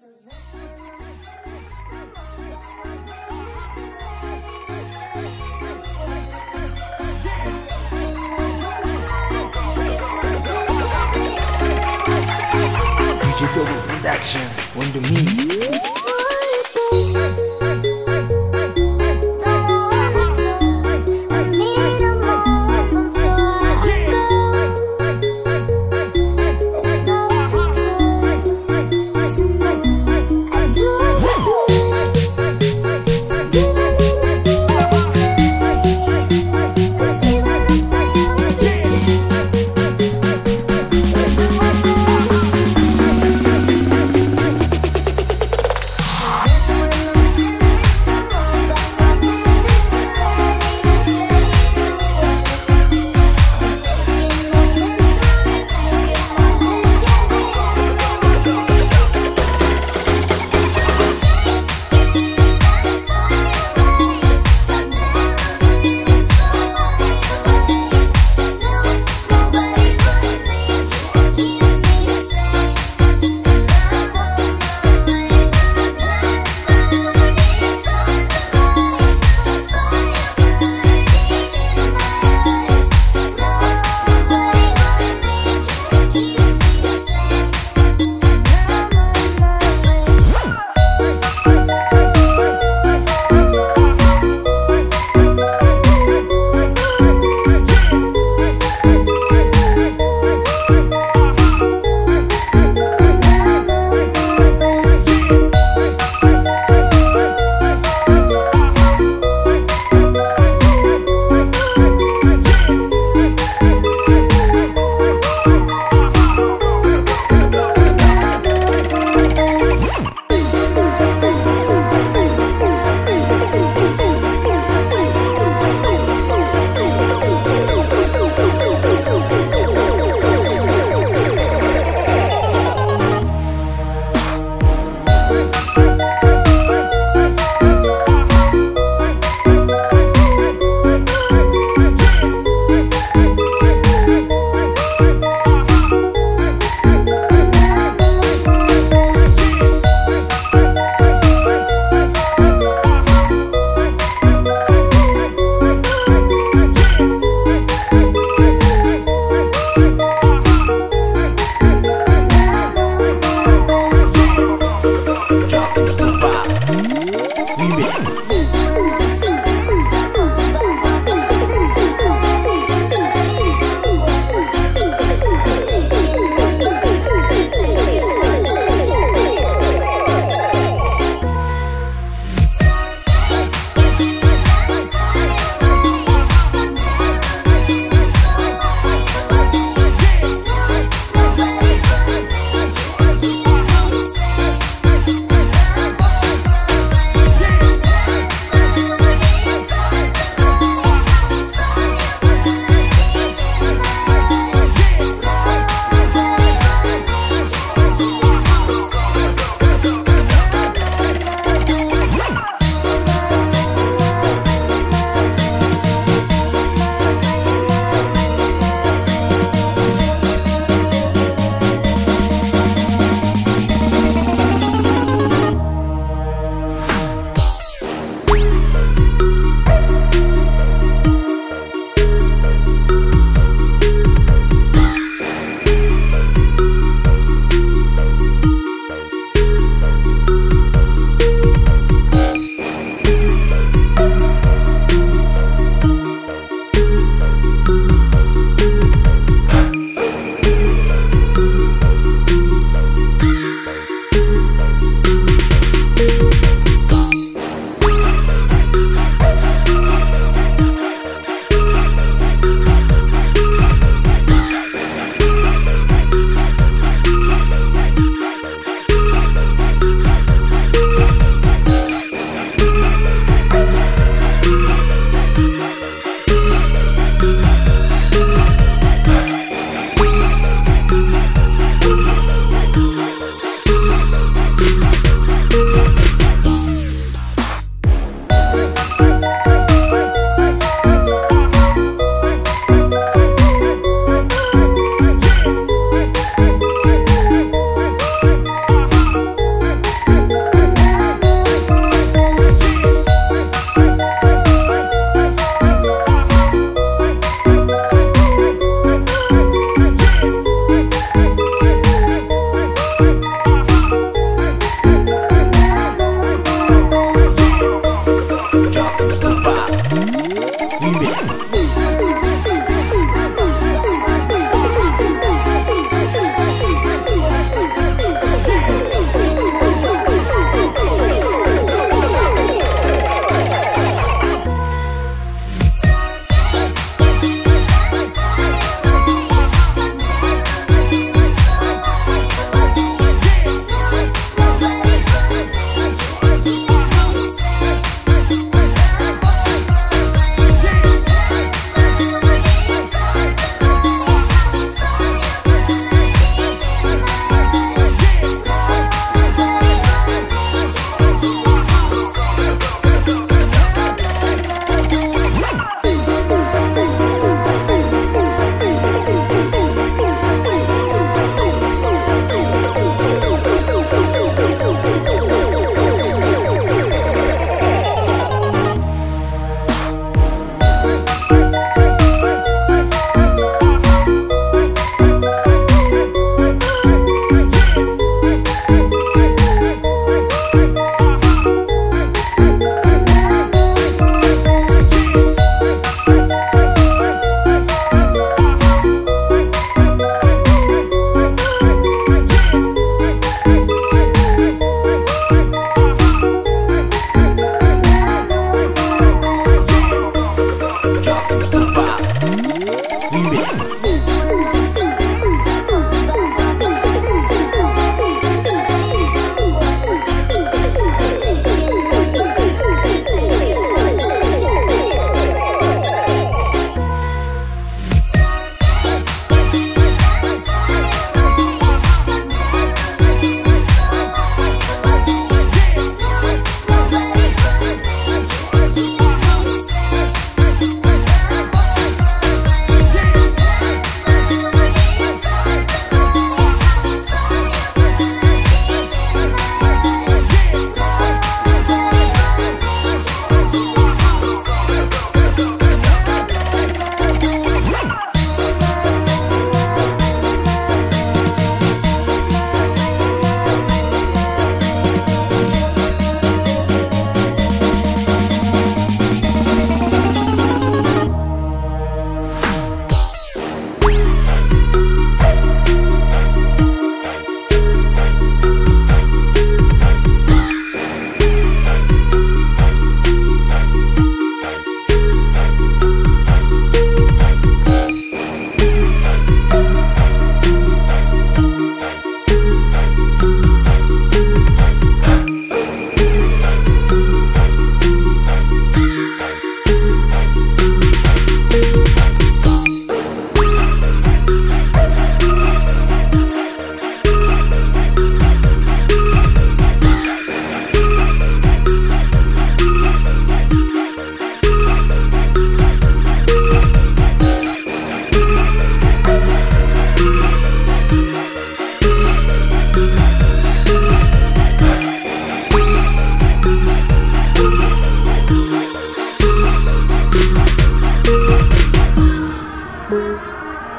Double Production on the mix.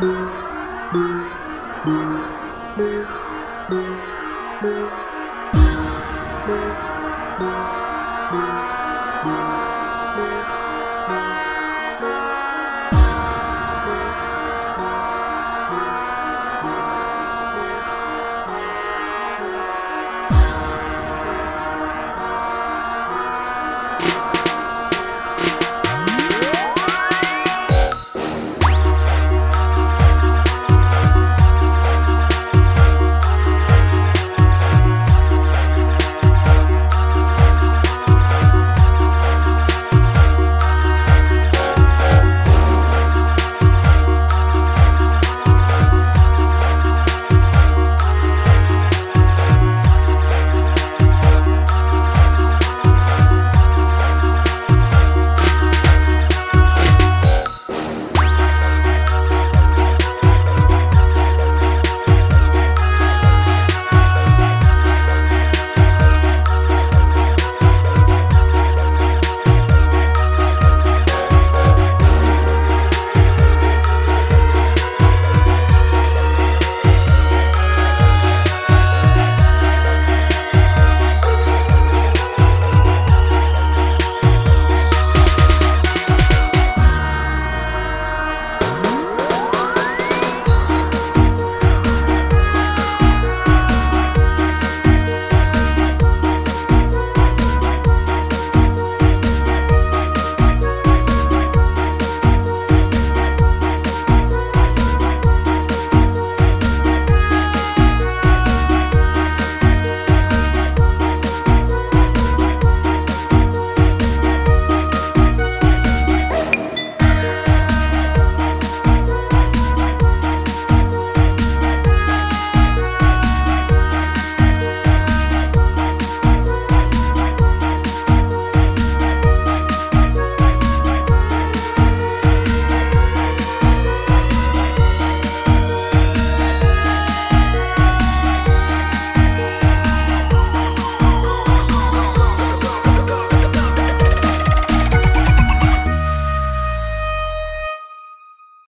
Thank you.